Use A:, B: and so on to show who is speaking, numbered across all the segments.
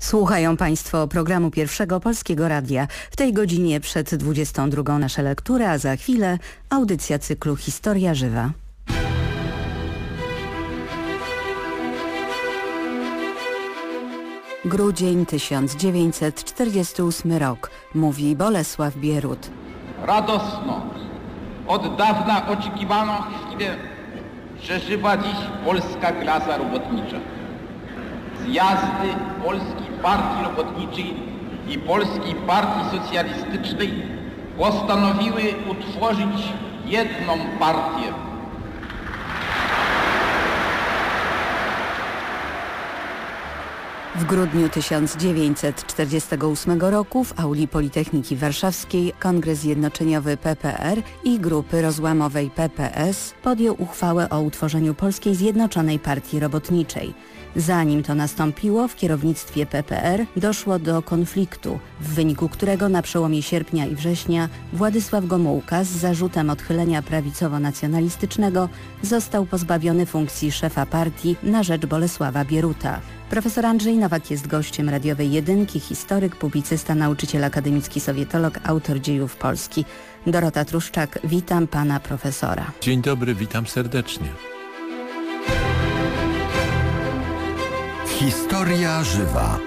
A: Słuchają Państwo programu Pierwszego Polskiego Radia. W tej godzinie przed 22 nasze lektury, a za chwilę audycja cyklu Historia Żywa. Grudzień 1948 rok, mówi Bolesław Bierut.
B: Radosno, od dawna oczekiwaną chwilę przeżywa dziś polska klasa robotnicza. Zjazdy Polskiej Partii Robotniczej i Polskiej Partii Socjalistycznej postanowiły utworzyć jedną partię
A: W grudniu 1948 roku w auli Politechniki Warszawskiej Kongres Zjednoczeniowy PPR i grupy rozłamowej PPS podjął uchwałę o utworzeniu Polskiej Zjednoczonej Partii Robotniczej. Zanim to nastąpiło, w kierownictwie PPR doszło do konfliktu, w wyniku którego na przełomie sierpnia i września Władysław Gomułka z zarzutem odchylenia prawicowo-nacjonalistycznego został pozbawiony funkcji szefa partii na rzecz Bolesława Bieruta. Profesor Andrzej Nowak jest gościem radiowej jedynki, historyk, publicysta, nauczyciel akademicki, sowietolog, autor dziejów Polski. Dorota Truszczak, witam pana profesora.
C: Dzień dobry, witam serdecznie.
D: Historia żywa.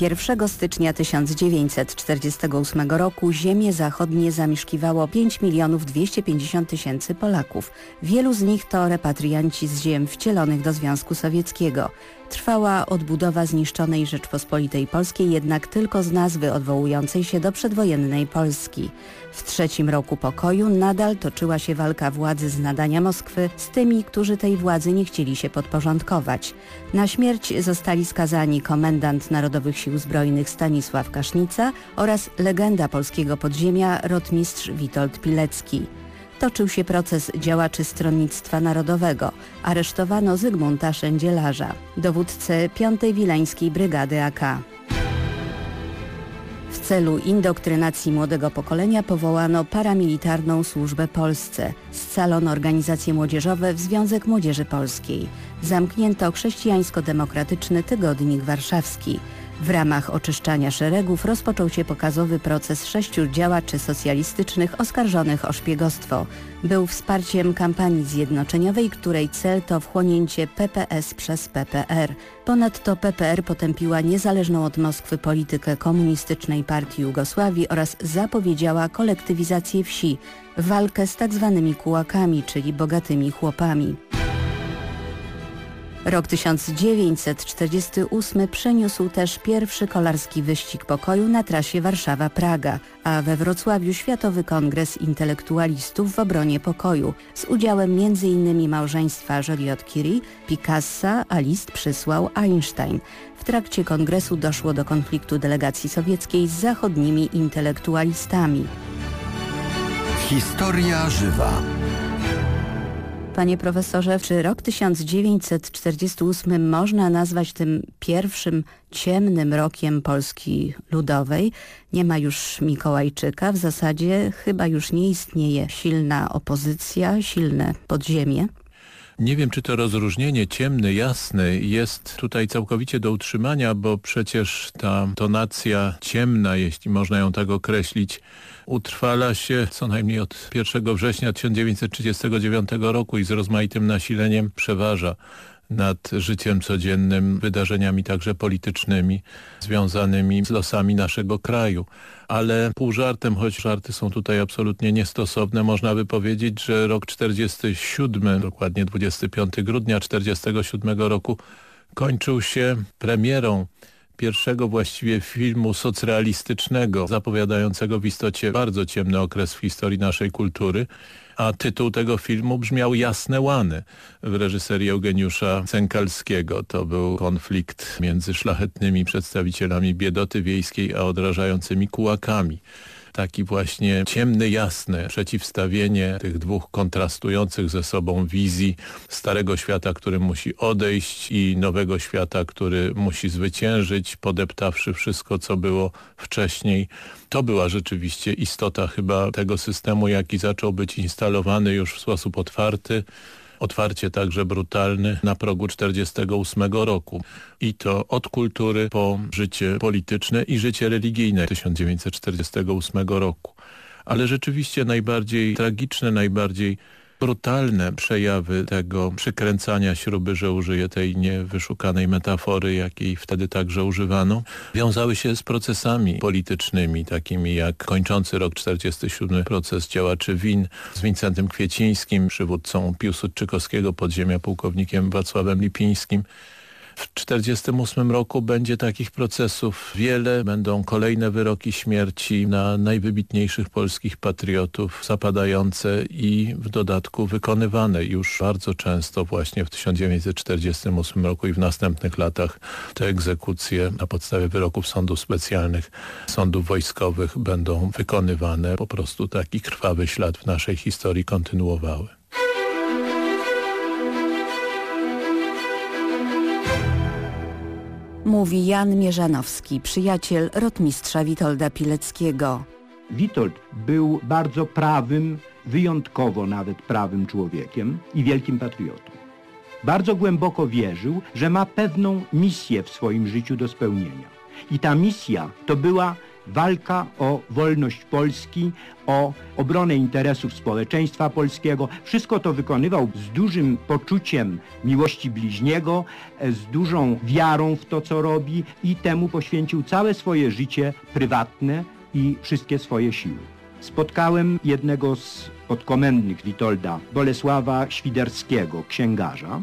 A: 1 stycznia 1948 roku ziemie zachodnie zamieszkiwało 5 milionów 250 tysięcy Polaków. Wielu z nich to repatrianci z ziem wcielonych do Związku Sowieckiego. Trwała odbudowa zniszczonej Rzeczpospolitej Polskiej jednak tylko z nazwy odwołującej się do przedwojennej Polski. W trzecim roku pokoju nadal toczyła się walka władzy z nadania Moskwy z tymi, którzy tej władzy nie chcieli się podporządkować. Na śmierć zostali skazani komendant Narodowych Sił Zbrojnych Stanisław Kasznica oraz legenda polskiego podziemia rotmistrz Witold Pilecki toczył się proces działaczy Stronnictwa Narodowego. Aresztowano Zygmunta Szędzielarza, dowódcę 5. Wileńskiej Brygady AK. Celu indoktrynacji młodego pokolenia powołano paramilitarną służbę Polsce. Scalono organizacje młodzieżowe w Związek Młodzieży Polskiej. Zamknięto chrześcijańsko-demokratyczny tygodnik warszawski. W ramach oczyszczania szeregów rozpoczął się pokazowy proces sześciu działaczy socjalistycznych oskarżonych o szpiegostwo. Był wsparciem kampanii zjednoczeniowej, której cel to wchłonięcie PPS przez PPR. Ponadto PPR potępiła niezależną od Moskwy politykę komunistycznej partii Jugosławii oraz zapowiedziała kolektywizację wsi, walkę z tzw. Tak kułakami, czyli bogatymi chłopami. Rok 1948 przyniósł też pierwszy kolarski wyścig pokoju na trasie Warszawa-Praga, a we Wrocławiu Światowy Kongres Intelektualistów w obronie pokoju z udziałem m.in. małżeństwa Joliot-Curie, Picassa, a list przysłał Einstein. W trakcie kongresu doszło do konfliktu delegacji sowieckiej z zachodnimi intelektualistami.
D: Historia żywa.
A: Panie profesorze, czy rok 1948 można nazwać tym pierwszym ciemnym rokiem Polski Ludowej? Nie ma już Mikołajczyka, w zasadzie chyba już nie istnieje silna opozycja, silne podziemie.
C: Nie wiem, czy to rozróżnienie ciemny, jasny jest tutaj całkowicie do utrzymania, bo przecież ta tonacja ciemna, jeśli można ją tak określić, utrwala się co najmniej od 1 września 1939 roku i z rozmaitym nasileniem przeważa nad życiem codziennym, wydarzeniami także politycznymi związanymi z losami naszego kraju. Ale pół żartem, choć żarty są tutaj absolutnie niestosowne, można by powiedzieć, że rok 47, dokładnie 25 grudnia 47 roku kończył się premierą pierwszego właściwie filmu socrealistycznego, zapowiadającego w istocie bardzo ciemny okres w historii naszej kultury, a tytuł tego filmu brzmiał Jasne Łany w reżyserii Eugeniusza Cękalskiego. To był konflikt między szlachetnymi przedstawicielami biedoty wiejskiej, a odrażającymi kułakami. Taki właśnie ciemny, jasny przeciwstawienie tych dwóch kontrastujących ze sobą wizji starego świata, który musi odejść i nowego świata, który musi zwyciężyć, podeptawszy wszystko, co było wcześniej. To była rzeczywiście istota chyba tego systemu, jaki zaczął być instalowany już w sposób otwarty otwarcie także brutalny na progu 48 roku. I to od kultury po życie polityczne i życie religijne 1948 roku. Ale rzeczywiście najbardziej tragiczne, najbardziej brutalne przejawy tego przykręcania śruby, że użyję tej niewyszukanej metafory, jakiej wtedy także używano, wiązały się z procesami politycznymi, takimi jak kończący rok 47 proces działaczy WIN z Wincentem Kwiecińskim, przywódcą Piłsudczykowskiego podziemia pułkownikiem Wacławem Lipińskim, w 1948 roku będzie takich procesów wiele. Będą kolejne wyroki śmierci na najwybitniejszych polskich patriotów zapadające i w dodatku wykonywane już bardzo często właśnie w 1948 roku i w następnych latach te egzekucje na podstawie wyroków sądów specjalnych, sądów wojskowych będą wykonywane. Po prostu taki krwawy ślad w naszej historii kontynuowały.
A: Mówi Jan Mierzanowski, przyjaciel rotmistrza Witolda Pileckiego.
E: Witold był bardzo prawym, wyjątkowo nawet prawym człowiekiem i wielkim patriotą. Bardzo głęboko wierzył, że ma pewną misję w swoim życiu do spełnienia. I ta misja to była walka o wolność Polski, o obronę interesów społeczeństwa polskiego. Wszystko to wykonywał z dużym poczuciem miłości bliźniego, z dużą wiarą w to, co robi i temu poświęcił całe swoje życie prywatne i wszystkie swoje siły. Spotkałem jednego z podkomendnych Witolda, Bolesława Świderskiego, księgarza,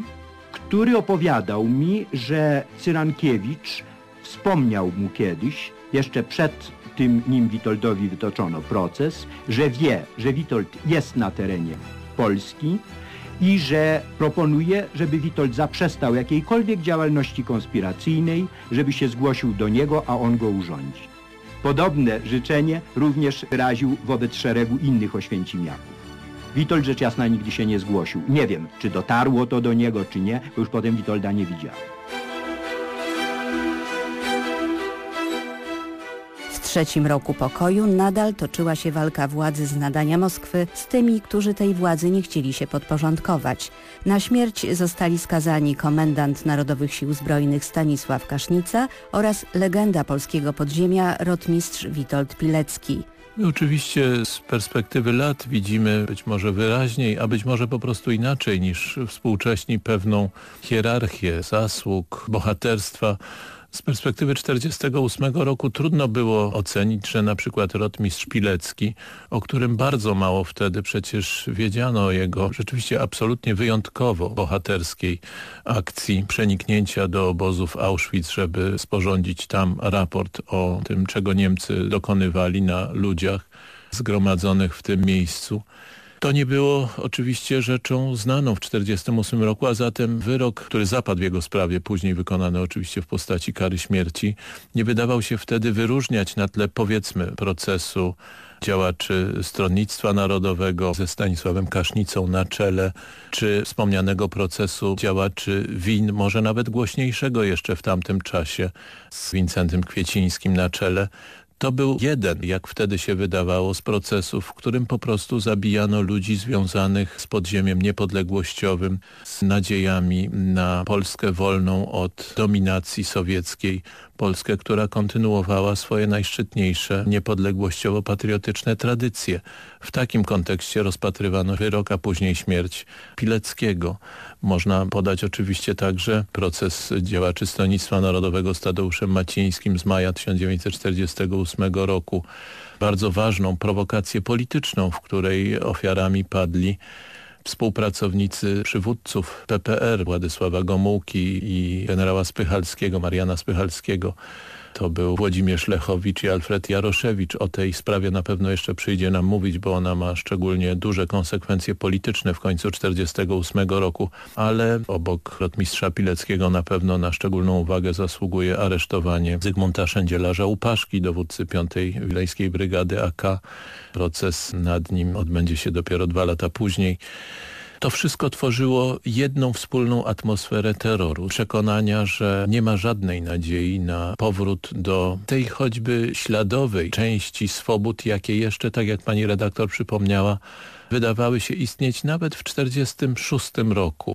E: który opowiadał mi, że Cyrankiewicz wspomniał mu kiedyś, jeszcze przed tym nim Witoldowi wytoczono proces, że wie, że Witold jest na terenie Polski i że proponuje, żeby Witold zaprzestał jakiejkolwiek działalności konspiracyjnej, żeby się zgłosił do niego, a on go urządzi. Podobne życzenie również wyraził wobec szeregu innych oświęcimiaków. Witold rzecz jasna nigdy się nie zgłosił. Nie wiem, czy dotarło to do niego, czy nie, bo już potem Witolda nie widziałem.
A: Trzecim roku pokoju nadal toczyła się walka władzy z nadania Moskwy z tymi, którzy tej władzy nie chcieli się podporządkować. Na śmierć zostali skazani komendant Narodowych Sił Zbrojnych Stanisław Kasznica oraz legenda polskiego podziemia rotmistrz Witold Pilecki.
C: Oczywiście z perspektywy lat widzimy być może wyraźniej, a być może po prostu inaczej niż współcześni pewną hierarchię zasług, bohaterstwa z perspektywy 1948 roku trudno było ocenić, że na przykład rotmistrz Pilecki, o którym bardzo mało wtedy przecież wiedziano o jego rzeczywiście absolutnie wyjątkowo bohaterskiej akcji przeniknięcia do obozów Auschwitz, żeby sporządzić tam raport o tym, czego Niemcy dokonywali na ludziach zgromadzonych w tym miejscu. To nie było oczywiście rzeczą znaną w 1948 roku, a zatem wyrok, który zapadł w jego sprawie, później wykonany oczywiście w postaci kary śmierci, nie wydawał się wtedy wyróżniać na tle powiedzmy procesu działaczy Stronnictwa Narodowego ze Stanisławem Kasznicą na czele, czy wspomnianego procesu działaczy WIN, może nawet głośniejszego jeszcze w tamtym czasie z Wincentym Kwiecińskim na czele, to był jeden, jak wtedy się wydawało, z procesów, w którym po prostu zabijano ludzi związanych z podziemiem niepodległościowym, z nadziejami na Polskę wolną od dominacji sowieckiej, Polskę, która kontynuowała swoje najszczytniejsze niepodległościowo-patriotyczne tradycje. W takim kontekście rozpatrywano wyrok, a później śmierć Pileckiego. Można podać oczywiście także proces działaczy Stronnictwa Narodowego z Tadeuszem Macińskim z maja 1948 roku. Bardzo ważną prowokację polityczną, w której ofiarami padli współpracownicy przywódców PPR, Władysława Gomułki i generała Spychalskiego, Mariana Spychalskiego. To był Włodzimierz Lechowicz i Alfred Jaroszewicz. O tej sprawie na pewno jeszcze przyjdzie nam mówić, bo ona ma szczególnie duże konsekwencje polityczne w końcu 1948 roku, ale obok rotmistrza Pileckiego na pewno na szczególną uwagę zasługuje aresztowanie Zygmunta Szędzielarza Upaszki, dowódcy 5. Wileńskiej Brygady AK. Proces nad nim odbędzie się dopiero dwa lata później. To wszystko tworzyło jedną wspólną atmosferę terroru, przekonania, że nie ma żadnej nadziei na powrót do tej choćby śladowej części swobód, jakie jeszcze, tak jak pani redaktor przypomniała, wydawały się istnieć nawet w 1946 roku.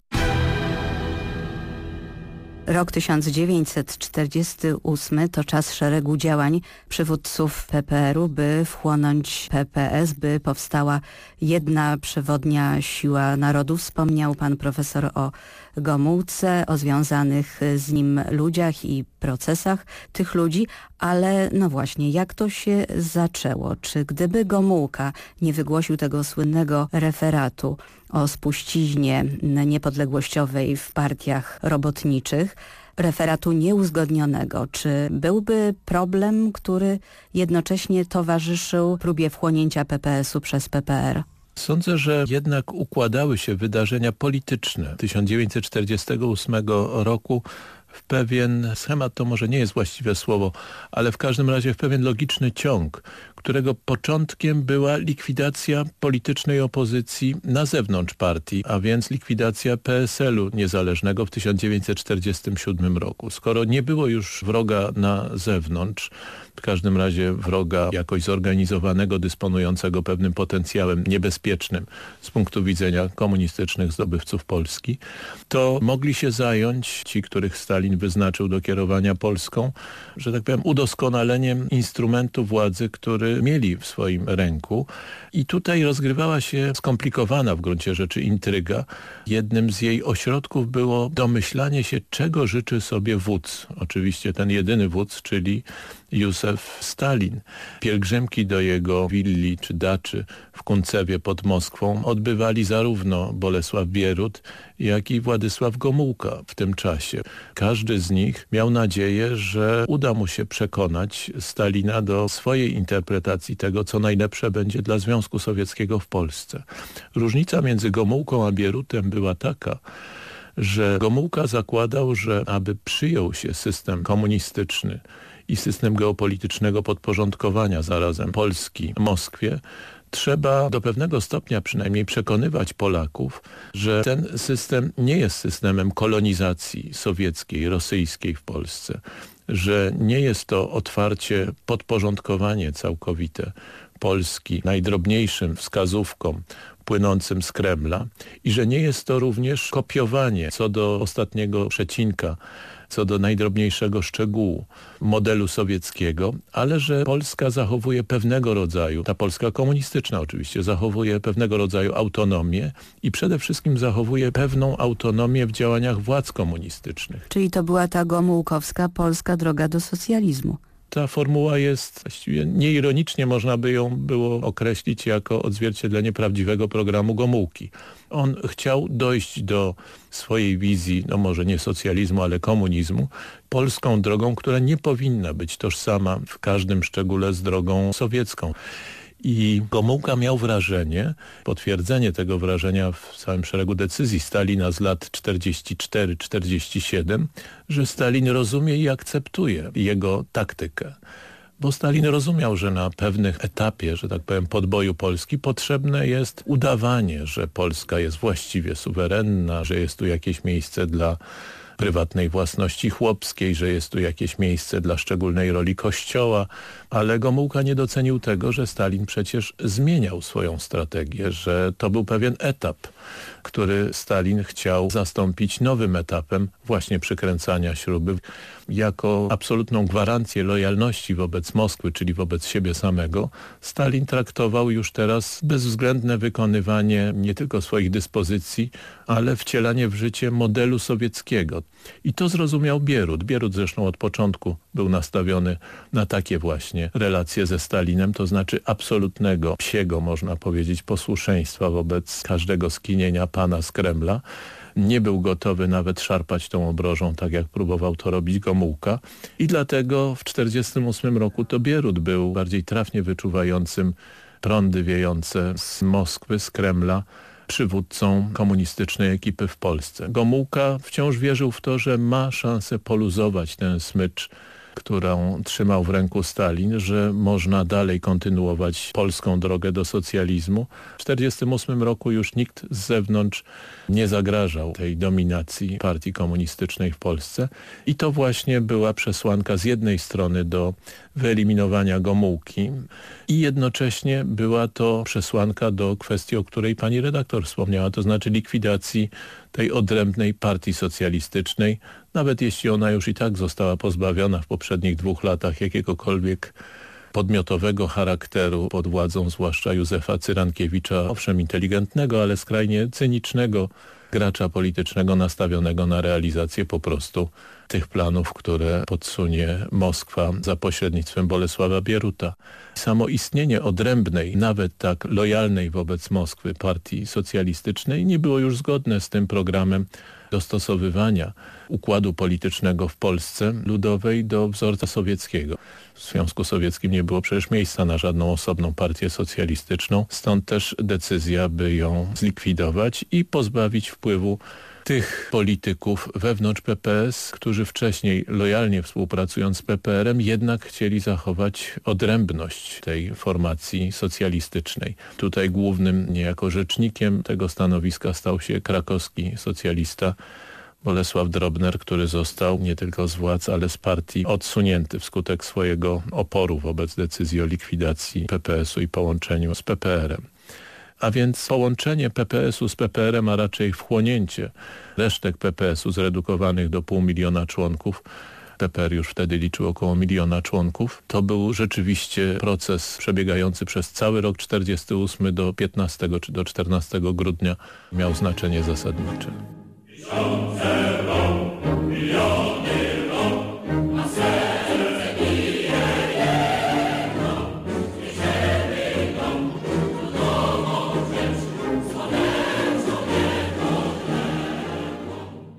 A: Rok 1948 to czas szeregu działań przywódców PPR-u, by wchłonąć PPS, by powstała jedna przewodnia siła narodu. Wspomniał pan profesor o Gomułce, o związanych z nim ludziach i procesach tych ludzi, ale no właśnie, jak to się zaczęło? Czy gdyby Gomułka nie wygłosił tego słynnego referatu o spuściźnie niepodległościowej w partiach robotniczych, referatu nieuzgodnionego, czy byłby problem, który jednocześnie towarzyszył próbie wchłonięcia PPS-u przez PPR?
C: Sądzę, że jednak układały się wydarzenia polityczne 1948 roku w pewien schemat, to może nie jest właściwe słowo, ale w każdym razie w pewien logiczny ciąg, którego początkiem była likwidacja politycznej opozycji na zewnątrz partii, a więc likwidacja PSL-u niezależnego w 1947 roku. Skoro nie było już wroga na zewnątrz, w każdym razie wroga jakoś zorganizowanego, dysponującego pewnym potencjałem niebezpiecznym z punktu widzenia komunistycznych zdobywców Polski, to mogli się zająć ci, których Stalin wyznaczył do kierowania Polską, że tak powiem, udoskonaleniem instrumentu władzy, który mieli w swoim ręku. I tutaj rozgrywała się skomplikowana w gruncie rzeczy intryga. Jednym z jej ośrodków było domyślanie się, czego życzy sobie wódz. Oczywiście ten jedyny wódz, czyli Józef Stalin. Pielgrzymki do jego willi czy daczy w Kuncewie pod Moskwą odbywali zarówno Bolesław Bierut, jak i Władysław Gomułka w tym czasie. Każdy z nich miał nadzieję, że uda mu się przekonać Stalina do swojej interpretacji tego, co najlepsze będzie dla Związku Sowieckiego w Polsce. Różnica między Gomułką a Bierutem była taka, że Gomułka zakładał, że aby przyjął się system komunistyczny i system geopolitycznego podporządkowania zarazem Polski Moskwie, trzeba do pewnego stopnia przynajmniej przekonywać Polaków, że ten system nie jest systemem kolonizacji sowieckiej, rosyjskiej w Polsce, że nie jest to otwarcie, podporządkowanie całkowite Polski najdrobniejszym wskazówkom płynącym z Kremla i że nie jest to również kopiowanie co do ostatniego przecinka co do najdrobniejszego szczegółu modelu sowieckiego, ale że Polska zachowuje pewnego rodzaju, ta Polska komunistyczna oczywiście, zachowuje pewnego rodzaju autonomię i przede wszystkim zachowuje pewną autonomię w działaniach władz komunistycznych.
A: Czyli to była ta gomułkowska polska droga do socjalizmu
C: ta formuła jest właściwie nieironicznie można by ją było określić jako odzwierciedlenie prawdziwego programu Gomułki. On chciał dojść do swojej wizji, no może nie socjalizmu, ale komunizmu, polską drogą, która nie powinna być tożsama w każdym szczególe z drogą sowiecką. I Gomułka miał wrażenie, potwierdzenie tego wrażenia w całym szeregu decyzji Stalina z lat 44-47, że Stalin rozumie i akceptuje jego taktykę. Bo Stalin rozumiał, że na pewnych etapie, że tak powiem, podboju Polski potrzebne jest udawanie, że Polska jest właściwie suwerenna, że jest tu jakieś miejsce dla prywatnej własności chłopskiej, że jest tu jakieś miejsce dla szczególnej roli kościoła, ale Gomułka nie docenił tego, że Stalin przecież zmieniał swoją strategię, że to był pewien etap, który Stalin chciał zastąpić nowym etapem właśnie przykręcania śruby jako absolutną gwarancję lojalności wobec Moskwy, czyli wobec siebie samego, Stalin traktował już teraz bezwzględne wykonywanie nie tylko swoich dyspozycji, ale wcielanie w życie modelu sowieckiego. I to zrozumiał Bierut. Bierut zresztą od początku był nastawiony na takie właśnie relacje ze Stalinem, to znaczy absolutnego, psiego można powiedzieć, posłuszeństwa wobec każdego skinienia pana z Kremla nie był gotowy nawet szarpać tą obrożą, tak jak próbował to robić Gomułka. I dlatego w 1948 roku to Bierut był bardziej trafnie wyczuwającym prądy wiejące z Moskwy, z Kremla, przywódcą komunistycznej ekipy w Polsce. Gomułka wciąż wierzył w to, że ma szansę poluzować ten smycz którą trzymał w ręku Stalin, że można dalej kontynuować polską drogę do socjalizmu. W 1948 roku już nikt z zewnątrz nie zagrażał tej dominacji partii komunistycznej w Polsce i to właśnie była przesłanka z jednej strony do wyeliminowania Gomułki i jednocześnie była to przesłanka do kwestii, o której pani redaktor wspomniała, to znaczy likwidacji tej odrębnej partii socjalistycznej, nawet jeśli ona już i tak została pozbawiona w poprzednich dwóch latach jakiegokolwiek podmiotowego charakteru pod władzą zwłaszcza Józefa Cyrankiewicza, owszem inteligentnego, ale skrajnie cynicznego gracza politycznego nastawionego na realizację po prostu tych planów, które podsunie Moskwa za pośrednictwem Bolesława Bieruta. Samo istnienie odrębnej, nawet tak lojalnej wobec Moskwy partii socjalistycznej nie było już zgodne z tym programem dostosowywania układu politycznego w Polsce ludowej do wzorca sowieckiego. W Związku Sowieckim nie było przecież miejsca na żadną osobną partię socjalistyczną, stąd też decyzja, by ją zlikwidować i pozbawić wpływu tych polityków wewnątrz PPS, którzy wcześniej lojalnie współpracując z PPR-em jednak chcieli zachować odrębność tej formacji socjalistycznej. Tutaj głównym niejako rzecznikiem tego stanowiska stał się krakowski socjalista Bolesław Drobner, który został nie tylko z władz, ale z partii odsunięty wskutek swojego oporu wobec decyzji o likwidacji PPS-u i połączeniu z PPR-em. A więc połączenie PPS-u z PPR-em, a raczej wchłonięcie resztek PPS-u zredukowanych do pół miliona członków PPR już wtedy liczył około miliona członków. To był rzeczywiście proces przebiegający przez cały rok 48 do 15 czy do 14 grudnia miał znaczenie zasadnicze.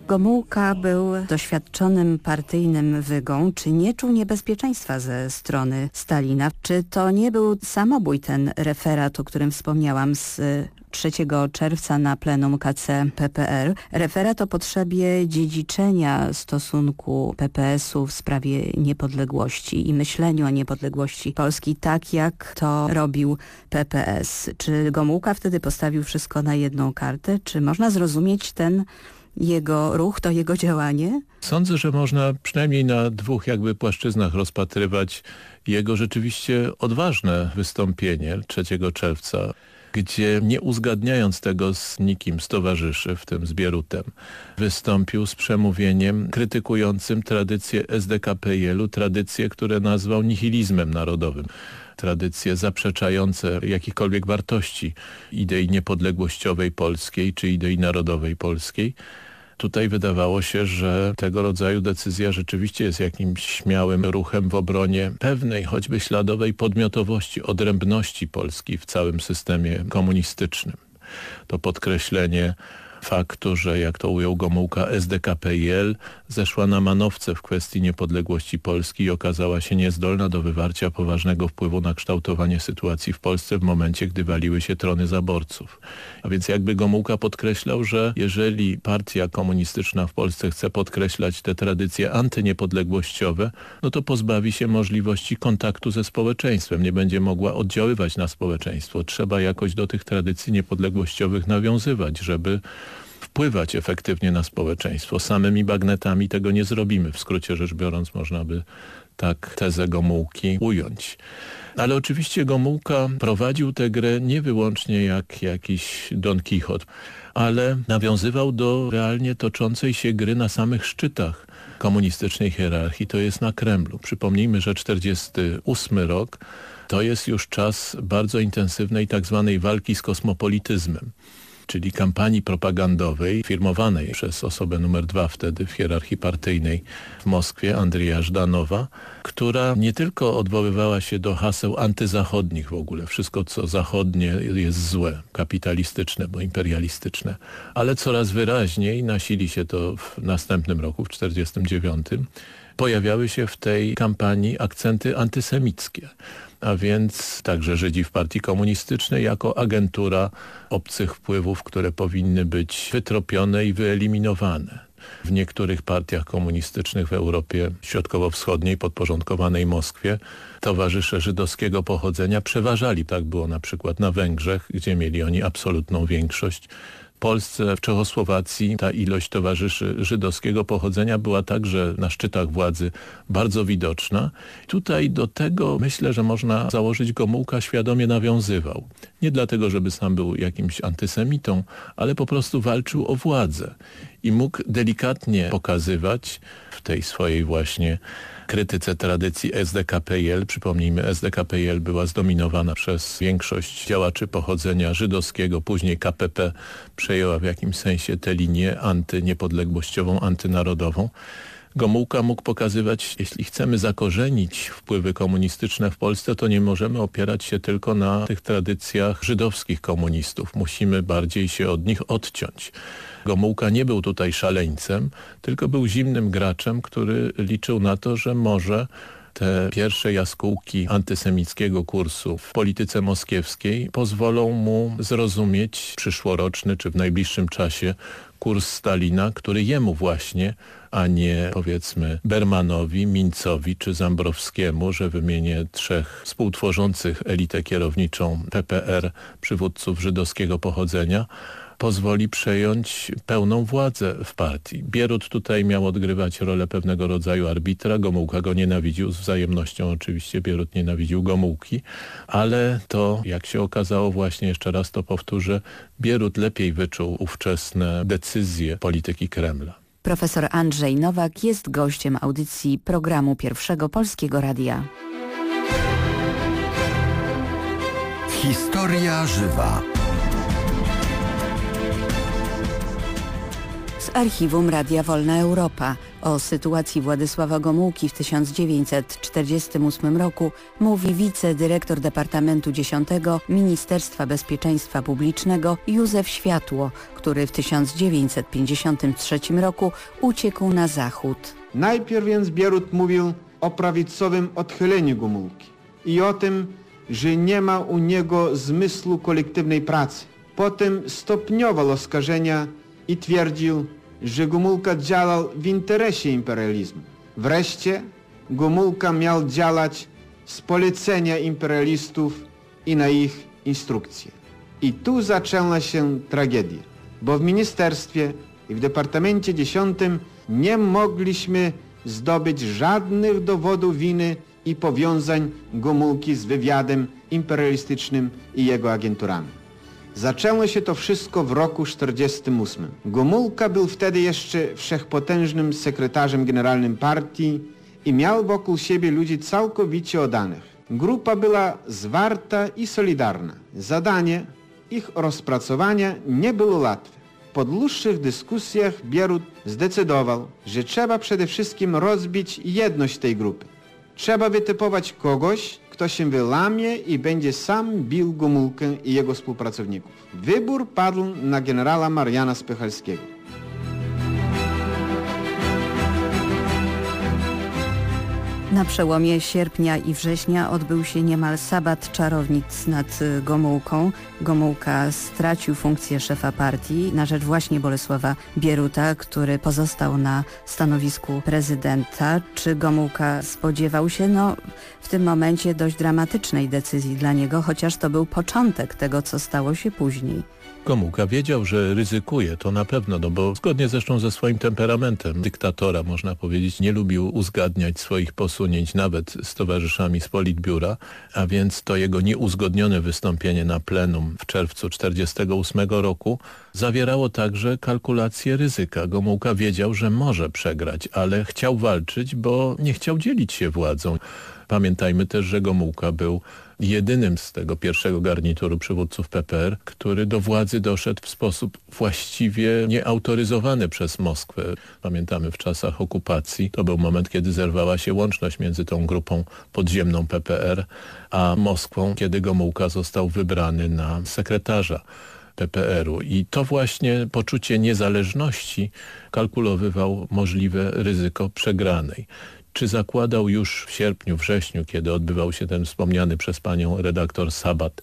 A: Gomułka był doświadczonym partyjnym wygą. Czy nie czuł niebezpieczeństwa ze strony Stalina? Czy to nie był samobój ten referat, o którym wspomniałam z 3 czerwca na plenum KC PPR. Referat o potrzebie dziedziczenia stosunku PPS-u w sprawie niepodległości i myśleniu o niepodległości Polski, tak jak to robił PPS. Czy Gomułka wtedy postawił wszystko na jedną kartę? Czy można zrozumieć ten jego ruch, to jego działanie?
C: Sądzę, że można przynajmniej na dwóch jakby płaszczyznach rozpatrywać jego rzeczywiście odważne wystąpienie 3 czerwca gdzie nie uzgadniając tego z nikim z towarzyszy, w tym z Bierutem, wystąpił z przemówieniem krytykującym tradycję SDKPL-u, tradycję, które nazwał nihilizmem narodowym tradycje zaprzeczające jakichkolwiek wartości idei niepodległościowej polskiej czy idei narodowej polskiej. Tutaj wydawało się, że tego rodzaju decyzja rzeczywiście jest jakimś śmiałym ruchem w obronie pewnej, choćby śladowej podmiotowości, odrębności Polski w całym systemie komunistycznym. To podkreślenie faktu, że jak to ujął Gomułka SDKPIL zeszła na manowce w kwestii niepodległości Polski i okazała się niezdolna do wywarcia poważnego wpływu na kształtowanie sytuacji w Polsce w momencie, gdy waliły się trony zaborców. A więc jakby Gomułka podkreślał, że jeżeli partia komunistyczna w Polsce chce podkreślać te tradycje antyniepodległościowe, no to pozbawi się możliwości kontaktu ze społeczeństwem, nie będzie mogła oddziaływać na społeczeństwo. Trzeba jakoś do tych tradycji niepodległościowych nawiązywać, żeby wpływać efektywnie na społeczeństwo. Samymi bagnetami tego nie zrobimy. W skrócie rzecz biorąc można by tak tezę Gomułki ująć. Ale oczywiście Gomułka prowadził tę grę nie wyłącznie jak jakiś Don Quixote, ale nawiązywał do realnie toczącej się gry na samych szczytach komunistycznej hierarchii, to jest na Kremlu. Przypomnijmy, że 48 rok to jest już czas bardzo intensywnej tak zwanej walki z kosmopolityzmem czyli kampanii propagandowej firmowanej przez osobę numer dwa wtedy w hierarchii partyjnej w Moskwie, Andrija Żdanowa, która nie tylko odwoływała się do haseł antyzachodnich w ogóle, wszystko co zachodnie jest złe, kapitalistyczne, bo imperialistyczne, ale coraz wyraźniej nasili się to w następnym roku, w 1949, pojawiały się w tej kampanii akcenty antysemickie a więc także Żydzi w partii komunistycznej jako agentura obcych wpływów, które powinny być wytropione i wyeliminowane. W niektórych partiach komunistycznych w Europie Środkowo-Wschodniej podporządkowanej Moskwie towarzysze żydowskiego pochodzenia przeważali. Tak było na przykład na Węgrzech, gdzie mieli oni absolutną większość. Polsce, w Czechosłowacji ta ilość towarzyszy żydowskiego pochodzenia była także na szczytach władzy bardzo widoczna. Tutaj do tego myślę, że można założyć Gomułka świadomie nawiązywał. Nie dlatego, żeby sam był jakimś antysemitą, ale po prostu walczył o władzę i mógł delikatnie pokazywać w tej swojej właśnie krytyce tradycji SDKPL. Przypomnijmy, SDKPL była zdominowana przez większość działaczy pochodzenia żydowskiego, później KPP przejęła w jakimś sensie tę linię antyniepodległościową, antynarodową. Gomułka mógł pokazywać, jeśli chcemy zakorzenić wpływy komunistyczne w Polsce, to nie możemy opierać się tylko na tych tradycjach żydowskich komunistów. Musimy bardziej się od nich odciąć. Gomułka nie był tutaj szaleńcem, tylko był zimnym graczem, który liczył na to, że może te pierwsze jaskółki antysemickiego kursu w polityce moskiewskiej pozwolą mu zrozumieć przyszłoroczny czy w najbliższym czasie kurs Stalina, który jemu właśnie, a nie powiedzmy Bermanowi, Mincowi czy Zambrowskiemu, że wymienię trzech współtworzących elitę kierowniczą PPR przywódców żydowskiego pochodzenia, pozwoli przejąć pełną władzę w partii. Bierut tutaj miał odgrywać rolę pewnego rodzaju arbitra, Gomułka go nienawidził, z wzajemnością oczywiście Bierut nienawidził Gomułki, ale to, jak się okazało właśnie, jeszcze raz to powtórzę, Bierut lepiej wyczuł ówczesne decyzje polityki Kremla.
A: Profesor Andrzej Nowak jest gościem audycji programu Pierwszego Polskiego Radia.
D: Historia żywa.
A: Archiwum Radia Wolna Europa. O sytuacji Władysława Gomułki w 1948 roku mówi wicedyrektor Departamentu X Ministerstwa Bezpieczeństwa Publicznego Józef Światło, który w 1953 roku uciekł na zachód.
F: Najpierw więc Bierut mówił o prawicowym odchyleniu Gomułki i o tym, że nie ma u niego zmysłu kolektywnej pracy. Potem stopniował oskarżenia i twierdził, że Gomulka działał w interesie imperializmu. Wreszcie Gomulka miał działać z polecenia imperialistów i na ich instrukcje. I tu zaczęła się tragedia, bo w ministerstwie i w Departamencie Dziesiątym nie mogliśmy zdobyć żadnych dowodów winy i powiązań Gomulki z wywiadem imperialistycznym i jego agenturami. Zaczęło się to wszystko w roku 48. Gomulka był wtedy jeszcze wszechpotężnym sekretarzem generalnym partii i miał wokół siebie ludzi całkowicie oddanych. Grupa była zwarta i solidarna. Zadanie ich rozpracowania nie było łatwe. Po dłuższych dyskusjach Bierut zdecydował, że trzeba przede wszystkim rozbić jedność tej grupy. Trzeba wytypować kogoś, kto się wyłamie i będzie sam bił Gomulkę i jego współpracowników. Wybór padł na generała Mariana Spychalskiego.
A: Na przełomie sierpnia i września odbył się niemal sabat czarownic nad y, Gomułką. Gomułka stracił funkcję szefa partii na rzecz właśnie Bolesława Bieruta, który pozostał na stanowisku prezydenta. Czy Gomułka spodziewał się no, w tym momencie dość dramatycznej decyzji dla niego, chociaż to był początek tego, co stało się później?
C: Gomułka wiedział, że ryzykuje, to na pewno, no bo zgodnie zresztą ze swoim temperamentem dyktatora, można powiedzieć, nie lubił uzgadniać swoich posunięć nawet z towarzyszami z Politbiura, a więc to jego nieuzgodnione wystąpienie na plenum w czerwcu 1948 roku zawierało także kalkulację ryzyka. Gomułka wiedział, że może przegrać, ale chciał walczyć, bo nie chciał dzielić się władzą. Pamiętajmy też, że Gomułka był jedynym z tego pierwszego garnituru przywódców PPR, który do władzy doszedł w sposób właściwie nieautoryzowany przez Moskwę. Pamiętamy w czasach okupacji, to był moment, kiedy zerwała się łączność między tą grupą podziemną PPR a Moskwą, kiedy Gomułka został wybrany na sekretarza. PPR-u i to właśnie poczucie niezależności kalkulowywał możliwe ryzyko przegranej czy zakładał już w sierpniu, wrześniu, kiedy odbywał się ten wspomniany przez panią redaktor sabat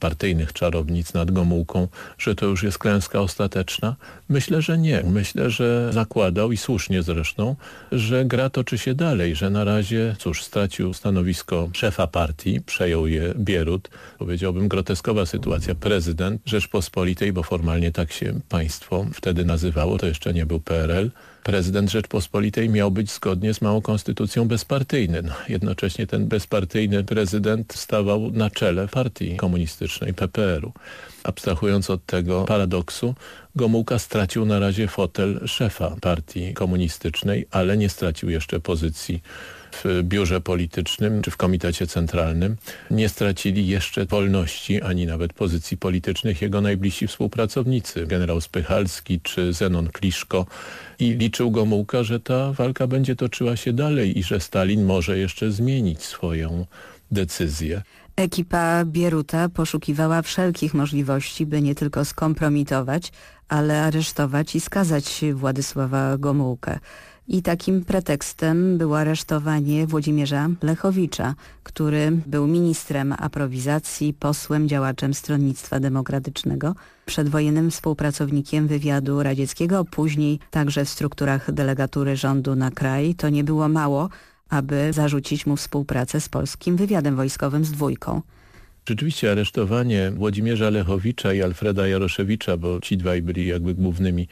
C: partyjnych czarownic nad Gomułką, że to już jest klęska ostateczna? Myślę, że nie. Myślę, że zakładał i słusznie zresztą, że gra toczy się dalej, że na razie, cóż, stracił stanowisko szefa partii, przejął je Bierut. Powiedziałbym groteskowa sytuacja. Prezydent Rzeczpospolitej, bo formalnie tak się państwo wtedy nazywało, to jeszcze nie był PRL, prezydent Rzeczpospolitej miał być zgodnie z małą konstytucją bezpartyjny. No, jednocześnie ten bezpartyjny prezydent stawał na czele partii komunistycznej PPR-u. Abstrahując od tego paradoksu, Gomułka stracił na razie fotel szefa partii komunistycznej, ale nie stracił jeszcze pozycji w biurze politycznym czy w komitecie centralnym nie stracili jeszcze wolności ani nawet pozycji politycznych jego najbliżsi współpracownicy, generał Spychalski czy Zenon Kliszko i liczył Gomułka, że ta walka będzie toczyła się dalej i że Stalin może jeszcze zmienić swoją decyzję.
A: Ekipa Bieruta poszukiwała wszelkich możliwości, by nie tylko skompromitować, ale aresztować i skazać Władysława Gomułkę i takim pretekstem było aresztowanie Włodzimierza Lechowicza, który był ministrem aprowizacji, posłem, działaczem Stronnictwa Demokratycznego, przedwojennym współpracownikiem wywiadu radzieckiego, później także w strukturach delegatury rządu na kraj. To nie było mało, aby zarzucić mu współpracę z polskim wywiadem wojskowym z dwójką.
C: Rzeczywiście aresztowanie Włodzimierza Lechowicza i Alfreda Jaroszewicza, bo ci dwaj byli jakby głównymi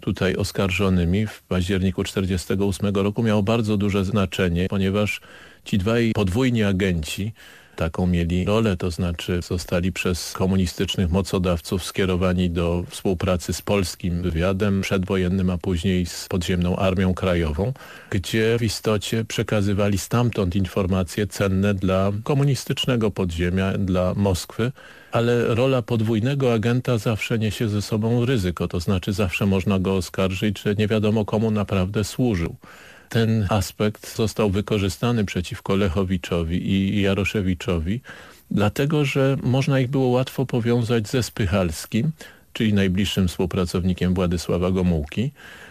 C: tutaj oskarżonymi w październiku 1948 roku miało bardzo duże znaczenie, ponieważ ci dwaj podwójni agenci taką mieli rolę, to znaczy zostali przez komunistycznych mocodawców skierowani do współpracy z polskim wywiadem przedwojennym, a później z podziemną Armią Krajową, gdzie w istocie przekazywali stamtąd informacje cenne dla komunistycznego podziemia, dla Moskwy, ale rola podwójnego agenta zawsze niesie ze sobą ryzyko, to znaczy zawsze można go oskarżyć, że nie wiadomo komu naprawdę służył. Ten aspekt został wykorzystany przeciwko Lechowiczowi i Jaroszewiczowi, dlatego że można ich było łatwo powiązać ze Spychalskim, czyli najbliższym współpracownikiem Władysława Gomułki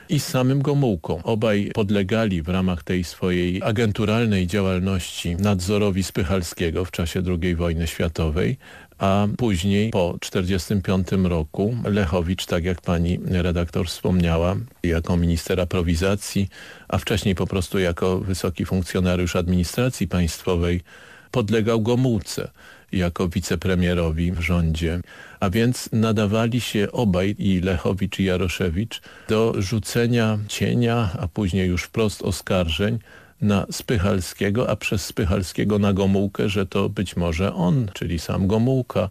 C: i z samym Gomułką. Obaj podlegali w ramach tej swojej agenturalnej działalności nadzorowi Spychalskiego w czasie II wojny światowej, a później po 1945 roku Lechowicz, tak jak pani redaktor wspomniała, jako minister aprowizacji, a wcześniej po prostu jako wysoki funkcjonariusz administracji państwowej podlegał Gomułce jako wicepremierowi w rządzie. A więc nadawali się obaj, i Lechowicz i Jaroszewicz, do rzucenia cienia, a później już wprost oskarżeń na Spychalskiego, a przez Spychalskiego na Gomułkę, że to być może on, czyli sam Gomułka,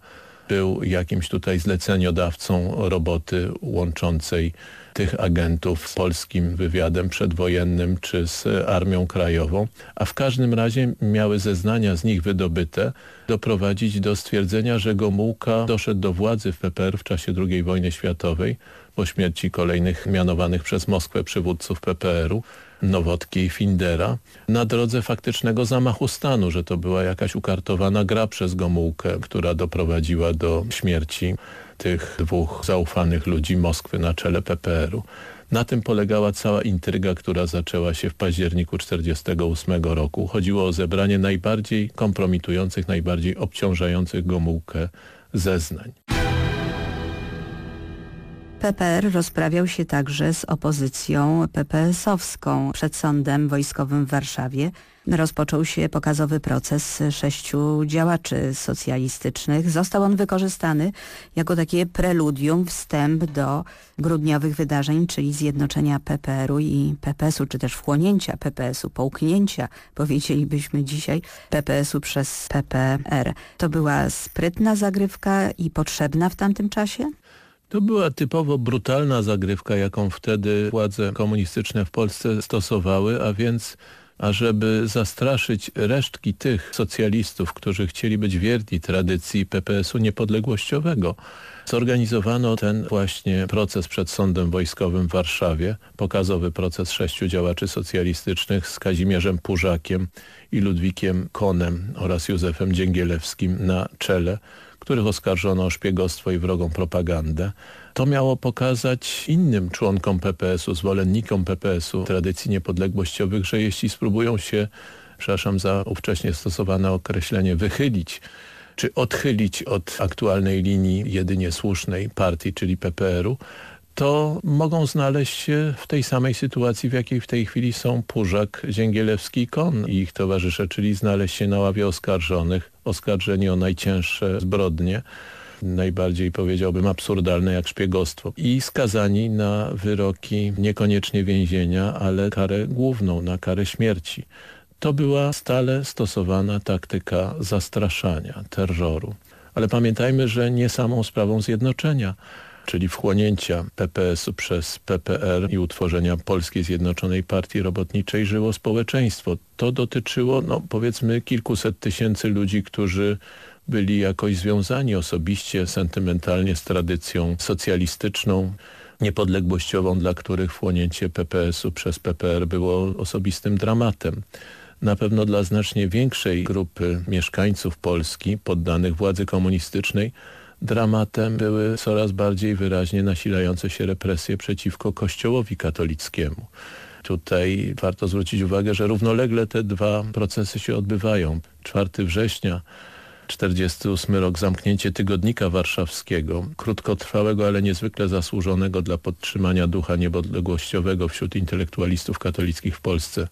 C: był jakimś tutaj zleceniodawcą roboty łączącej tych agentów z polskim wywiadem przedwojennym czy z Armią Krajową, a w każdym razie miały zeznania z nich wydobyte doprowadzić do stwierdzenia, że Gomułka doszedł do władzy w PPR w czasie II wojny światowej po śmierci kolejnych mianowanych przez Moskwę przywódców PPR-u Nowotki i Findera na drodze faktycznego zamachu stanu, że to była jakaś ukartowana gra przez Gomułkę, która doprowadziła do śmierci tych dwóch zaufanych ludzi Moskwy na czele PPR-u. Na tym polegała cała intryga, która zaczęła się w październiku 1948 roku. Chodziło o zebranie najbardziej kompromitujących, najbardziej obciążających Gomułkę zeznań.
A: PPR rozprawiał się także z opozycją PPS-owską przed sądem wojskowym w Warszawie. Rozpoczął się pokazowy proces sześciu działaczy socjalistycznych. Został on wykorzystany jako takie preludium, wstęp do grudniowych wydarzeń, czyli zjednoczenia PPR-u i PPS-u, czy też wchłonięcia PPS-u, połknięcia, powiedzielibyśmy dzisiaj, PPS-u przez PPR. To była sprytna zagrywka i potrzebna w tamtym czasie?
C: To była typowo brutalna zagrywka, jaką wtedy władze komunistyczne w Polsce stosowały, a więc ażeby zastraszyć resztki tych socjalistów, którzy chcieli być wierni tradycji PPS-u niepodległościowego. Zorganizowano ten właśnie proces przed Sądem Wojskowym w Warszawie, pokazowy proces sześciu działaczy socjalistycznych z Kazimierzem Purzakiem i Ludwikiem Konem oraz Józefem Dzięgielewskim na czele, których oskarżono o szpiegostwo i wrogą propagandę. To miało pokazać innym członkom PPS-u, zwolennikom PPS-u, tradycji niepodległościowych, że jeśli spróbują się, przepraszam za ówcześnie stosowane określenie, wychylić czy odchylić od aktualnej linii jedynie słusznej partii, czyli PPR-u, to mogą znaleźć się w tej samej sytuacji, w jakiej w tej chwili są Purzak, Zięgielewski i Kon i ich towarzysze, czyli znaleźć się na ławie oskarżonych, oskarżeni o najcięższe zbrodnie, najbardziej powiedziałbym absurdalne jak szpiegostwo i skazani na wyroki niekoniecznie więzienia, ale karę główną, na karę śmierci. To była stale stosowana taktyka zastraszania, terroru. Ale pamiętajmy, że nie samą sprawą zjednoczenia, czyli wchłonięcia PPS-u przez PPR i utworzenia Polskiej Zjednoczonej Partii Robotniczej żyło społeczeństwo. To dotyczyło, no powiedzmy, kilkuset tysięcy ludzi, którzy byli jakoś związani osobiście, sentymentalnie z tradycją socjalistyczną, niepodległościową, dla których wchłonięcie PPS-u przez PPR było osobistym dramatem. Na pewno dla znacznie większej grupy mieszkańców Polski poddanych władzy komunistycznej dramatem były coraz bardziej wyraźnie nasilające się represje przeciwko Kościołowi katolickiemu. Tutaj warto zwrócić uwagę, że równolegle te dwa procesy się odbywają. 4 września 48 rok zamknięcie tygodnika warszawskiego, krótkotrwałego, ale niezwykle zasłużonego dla podtrzymania ducha niepodległościowego wśród intelektualistów katolickich w Polsce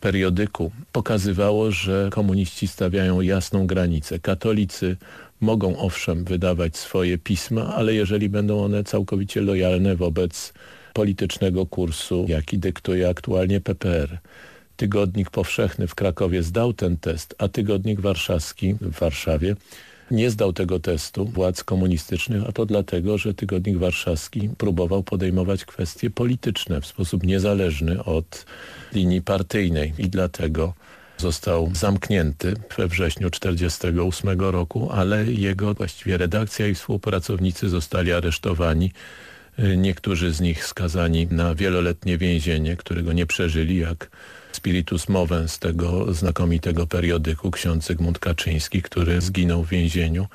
C: periodyku pokazywało, że komuniści stawiają jasną granicę. Katolicy mogą owszem wydawać swoje pisma, ale jeżeli będą one całkowicie lojalne wobec politycznego kursu, jaki dyktuje aktualnie PPR. Tygodnik Powszechny w Krakowie zdał ten test, a Tygodnik Warszawski w Warszawie nie zdał tego testu władz komunistycznych, a to dlatego, że Tygodnik Warszawski próbował podejmować kwestie polityczne w sposób niezależny od linii partyjnej i dlatego został zamknięty we wrześniu 1948 roku, ale jego właściwie redakcja i współpracownicy zostali aresztowani. Niektórzy z nich skazani na wieloletnie więzienie, którego nie przeżyli, jak spiritus movens tego znakomitego periodyku, ksiądz Zygmunt Kaczyński, który zginął w więzieniu.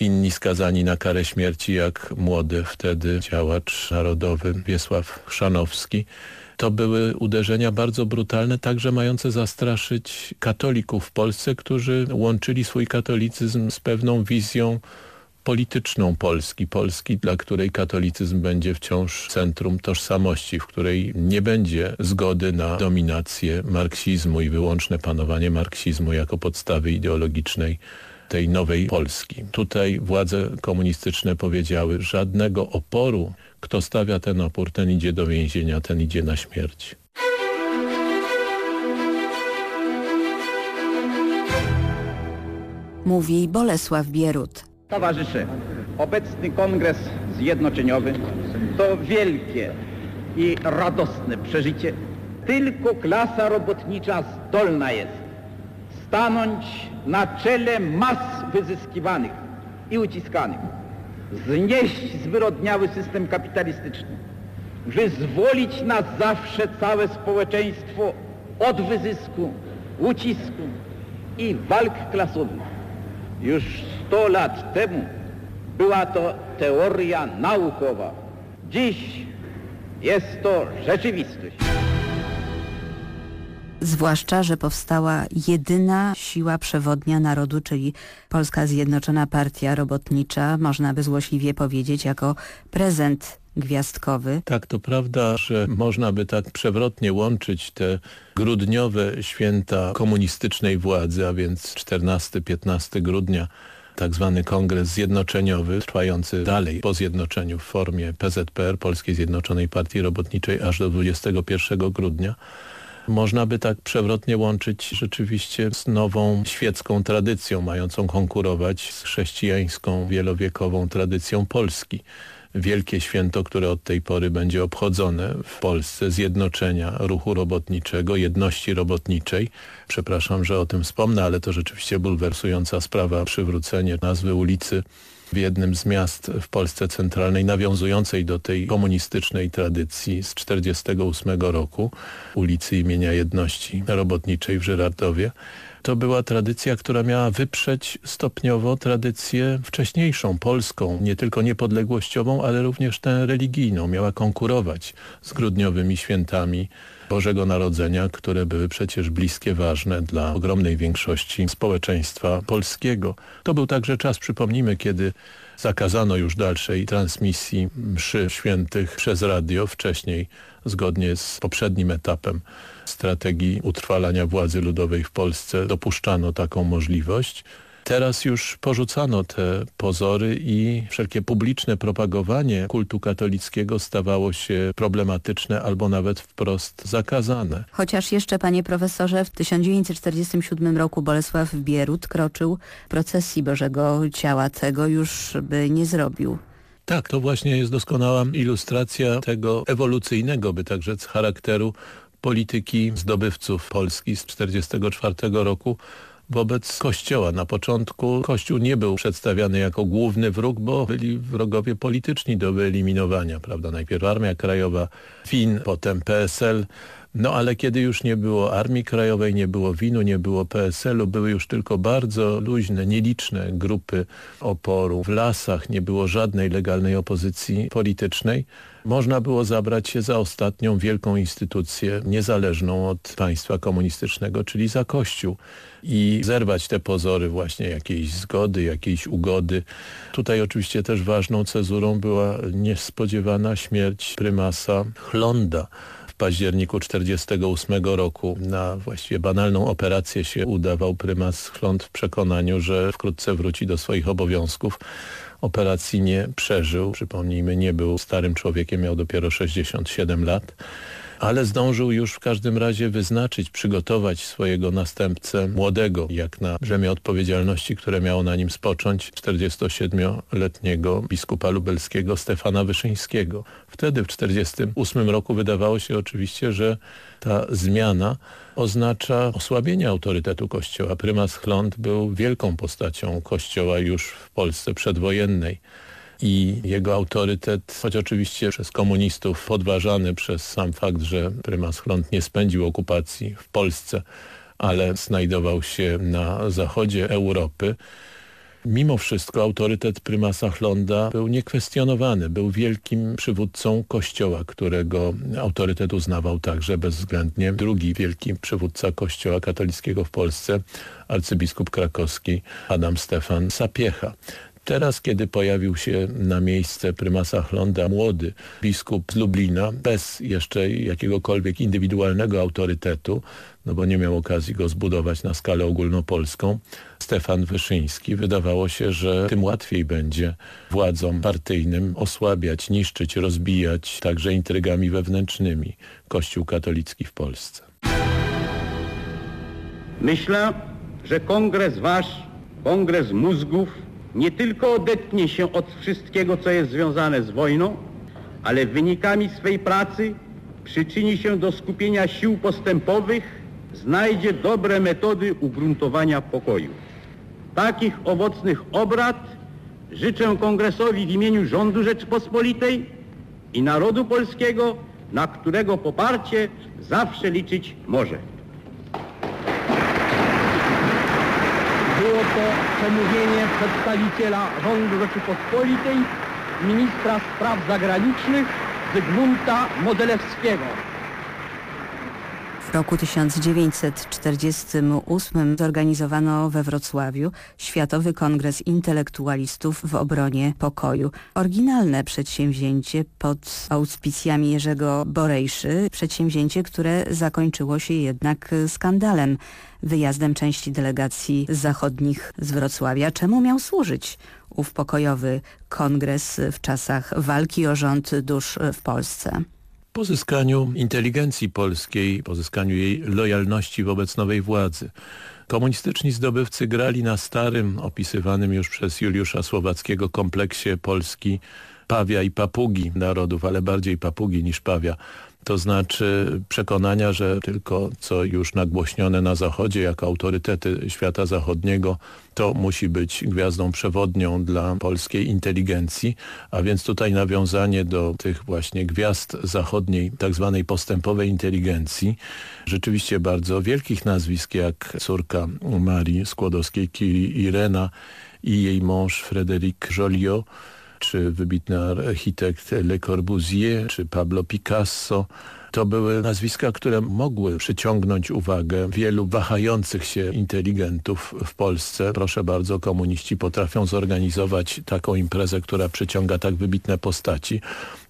C: Inni skazani na karę śmierci, jak młody wtedy działacz narodowy Wiesław Chrzanowski. To były uderzenia bardzo brutalne, także mające zastraszyć katolików w Polsce, którzy łączyli swój katolicyzm z pewną wizją polityczną Polski, Polski, dla której katolicyzm będzie wciąż centrum tożsamości, w której nie będzie zgody na dominację marksizmu i wyłączne panowanie marksizmu jako podstawy ideologicznej tej nowej Polski. Tutaj władze komunistyczne powiedziały żadnego oporu. Kto stawia ten opór, ten idzie do więzienia, ten idzie na śmierć.
A: Mówi Bolesław Bierut.
B: Towarzysze, obecny Kongres Zjednoczeniowy to wielkie i radosne przeżycie. Tylko klasa robotnicza zdolna jest stanąć na czele mas wyzyskiwanych i uciskanych, znieść zwyrodniały system kapitalistyczny, wyzwolić na zawsze całe społeczeństwo od wyzysku, ucisku i walk klasowych. Już 100 lat temu była to teoria naukowa. Dziś jest to rzeczywistość.
A: Zwłaszcza, że powstała jedyna siła przewodnia narodu, czyli Polska Zjednoczona Partia Robotnicza, można by złośliwie powiedzieć, jako prezent gwiazdkowy.
C: Tak, to prawda, że można by tak przewrotnie łączyć te grudniowe święta komunistycznej władzy, a więc 14-15 grudnia tak zwany kongres zjednoczeniowy, trwający dalej po zjednoczeniu w formie PZPR, Polskiej Zjednoczonej Partii Robotniczej, aż do 21 grudnia. Można by tak przewrotnie łączyć rzeczywiście z nową świecką tradycją, mającą konkurować z chrześcijańską, wielowiekową tradycją Polski wielkie święto, które od tej pory będzie obchodzone w Polsce, zjednoczenia ruchu robotniczego, jedności robotniczej. Przepraszam, że o tym wspomnę, ale to rzeczywiście bulwersująca sprawa, przywrócenie nazwy ulicy w jednym z miast w Polsce centralnej nawiązującej do tej komunistycznej tradycji z 1948 roku, ulicy imienia Jedności Robotniczej w Żyrardowie. To była tradycja, która miała wyprzeć stopniowo tradycję wcześniejszą, polską, nie tylko niepodległościową, ale również tę religijną. Miała konkurować z grudniowymi świętami Bożego Narodzenia, które były przecież bliskie, ważne dla ogromnej większości społeczeństwa polskiego. To był także czas, przypomnijmy, kiedy zakazano już dalszej transmisji mszy świętych przez radio. Wcześniej, zgodnie z poprzednim etapem strategii utrwalania władzy ludowej w Polsce, dopuszczano taką możliwość. Teraz już porzucano te pozory i wszelkie publiczne propagowanie kultu katolickiego stawało się problematyczne albo nawet wprost zakazane.
A: Chociaż jeszcze, panie profesorze, w 1947 roku Bolesław Bierut kroczył procesji Bożego Ciała. Tego już by nie zrobił.
C: Tak, to właśnie jest doskonała ilustracja tego ewolucyjnego, by tak rzec, charakteru polityki zdobywców Polski z 1944 roku wobec Kościoła. Na początku Kościół nie był przedstawiany jako główny wróg, bo byli wrogowie polityczni do wyeliminowania. Prawda? Najpierw Armia Krajowa, FIN, potem PSL, no ale kiedy już nie było Armii Krajowej, nie było WIN-u, nie było PSL-u, były już tylko bardzo luźne, nieliczne grupy oporu. W lasach nie było żadnej legalnej opozycji politycznej. Można było zabrać się za ostatnią wielką instytucję niezależną od państwa komunistycznego, czyli za Kościół i zerwać te pozory właśnie jakiejś zgody, jakiejś ugody. Tutaj oczywiście też ważną cezurą była niespodziewana śmierć prymasa Chlonda, październiku 1948 roku na właściwie banalną operację się udawał prymas Chląd w przekonaniu, że wkrótce wróci do swoich obowiązków. Operacji nie przeżył. Przypomnijmy, nie był starym człowiekiem, miał dopiero 67 lat ale zdążył już w każdym razie wyznaczyć, przygotować swojego następcę młodego, jak na brzemię odpowiedzialności, które miało na nim spocząć 47-letniego biskupa lubelskiego Stefana Wyszyńskiego. Wtedy w 1948 roku wydawało się oczywiście, że ta zmiana oznacza osłabienie autorytetu Kościoła. Prymas Chląd był wielką postacią Kościoła już w Polsce przedwojennej i jego autorytet, choć oczywiście przez komunistów podważany przez sam fakt, że prymas Chląd nie spędził okupacji w Polsce, ale znajdował się na zachodzie Europy, Mimo wszystko autorytet prymasa Chlonda był niekwestionowany. Był wielkim przywódcą kościoła, którego autorytet uznawał także bezwzględnie drugi wielki przywódca kościoła katolickiego w Polsce, arcybiskup krakowski Adam Stefan Sapiecha. Teraz, kiedy pojawił się na miejsce prymasa Chlonda młody biskup z Lublina, bez jeszcze jakiegokolwiek indywidualnego autorytetu, no bo nie miał okazji go zbudować na skalę ogólnopolską, Stefan Wyszyński, wydawało się, że tym łatwiej będzie władzom partyjnym osłabiać, niszczyć, rozbijać także intrygami wewnętrznymi Kościół katolicki w Polsce.
B: Myślę, że kongres wasz, kongres mózgów, nie tylko odetnie się od wszystkiego, co jest związane z wojną, ale wynikami swej pracy przyczyni się do skupienia sił postępowych, znajdzie dobre metody ugruntowania pokoju. Takich owocnych obrad życzę Kongresowi w imieniu rządu Rzeczypospolitej i narodu polskiego, na którego poparcie zawsze liczyć może.
G: Było to przemówienie przedstawiciela rządu Rzeczypospolitej, ministra spraw zagranicznych Zygmunta Modelewskiego.
A: W roku 1948 zorganizowano we Wrocławiu Światowy Kongres Intelektualistów w obronie pokoju. Oryginalne przedsięwzięcie pod auspicjami Jerzego Borejszy, przedsięwzięcie, które zakończyło się jednak skandalem, wyjazdem części delegacji zachodnich z Wrocławia. Czemu miał służyć ów pokojowy kongres w czasach walki o rząd dusz w Polsce?
C: Pozyskaniu inteligencji polskiej, pozyskaniu jej lojalności wobec nowej władzy. Komunistyczni zdobywcy grali na starym, opisywanym już przez Juliusza Słowackiego kompleksie Polski pawia i papugi narodów, ale bardziej papugi niż pawia to znaczy przekonania, że tylko co już nagłośnione na Zachodzie jako autorytety świata zachodniego, to musi być gwiazdą przewodnią dla polskiej inteligencji, a więc tutaj nawiązanie do tych właśnie gwiazd zachodniej, tak zwanej postępowej inteligencji, rzeczywiście bardzo wielkich nazwisk jak córka Marii Skłodowskiej-Curie Irena i jej mąż Frédéric Joliot, czy wybitny architekt Le Corbusier, czy Pablo Picasso. To były nazwiska, które mogły przyciągnąć uwagę wielu wahających się inteligentów w Polsce. Proszę bardzo, komuniści potrafią zorganizować taką imprezę, która przyciąga tak wybitne postaci.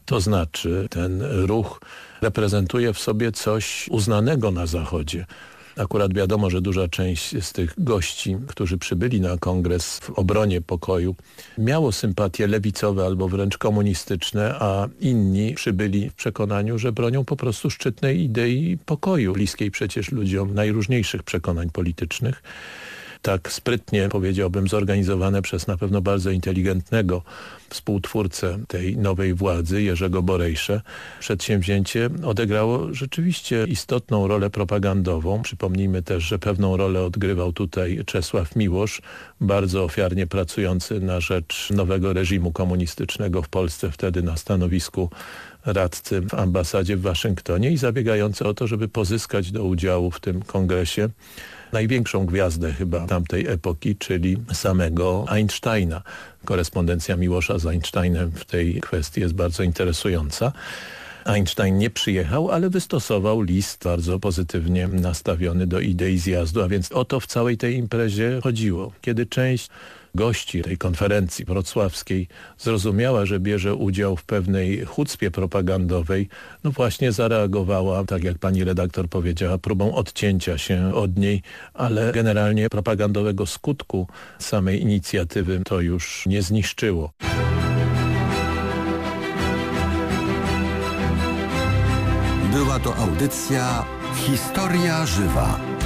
C: To znaczy ten ruch reprezentuje w sobie coś uznanego na Zachodzie. Akurat wiadomo, że duża część z tych gości, którzy przybyli na kongres w obronie pokoju, miało sympatie lewicowe albo wręcz komunistyczne, a inni przybyli w przekonaniu, że bronią po prostu szczytnej idei pokoju, bliskiej przecież ludziom najróżniejszych przekonań politycznych tak sprytnie, powiedziałbym, zorganizowane przez na pewno bardzo inteligentnego współtwórcę tej nowej władzy, Jerzego Borejsze, przedsięwzięcie odegrało rzeczywiście istotną rolę propagandową. Przypomnijmy też, że pewną rolę odgrywał tutaj Czesław Miłosz, bardzo ofiarnie pracujący na rzecz nowego reżimu komunistycznego w Polsce, wtedy na stanowisku radcy w ambasadzie w Waszyngtonie i zabiegający o to, żeby pozyskać do udziału w tym kongresie największą gwiazdę chyba tamtej epoki, czyli samego Einsteina. Korespondencja Miłosza z Einsteinem w tej kwestii jest bardzo interesująca. Einstein nie przyjechał, ale wystosował list bardzo pozytywnie nastawiony do idei zjazdu, a więc o to w całej tej imprezie chodziło. Kiedy część gości tej konferencji wrocławskiej zrozumiała, że bierze udział w pewnej chucpie propagandowej, no właśnie zareagowała, tak jak pani redaktor powiedziała, próbą odcięcia się od niej, ale generalnie propagandowego skutku samej inicjatywy to już nie zniszczyło.
D: Była to audycja Historia Żywa.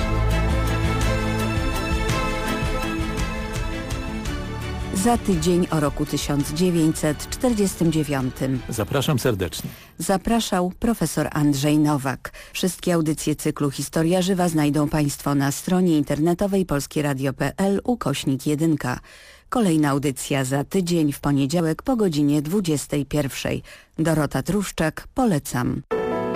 A: Za tydzień o roku 1949.
C: Zapraszam serdecznie.
A: Zapraszał profesor Andrzej Nowak. Wszystkie audycje cyklu Historia Żywa znajdą Państwo na stronie internetowej polskieradio.pl ukośnik 1. Kolejna audycja za tydzień w poniedziałek po godzinie 21. Dorota Truszczak, polecam.